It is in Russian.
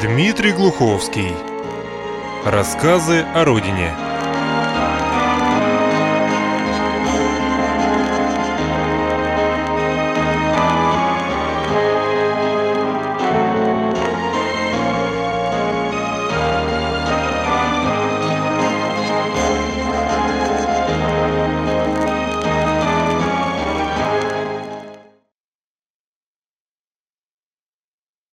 Дмитрий Глуховский. Рассказы о родине.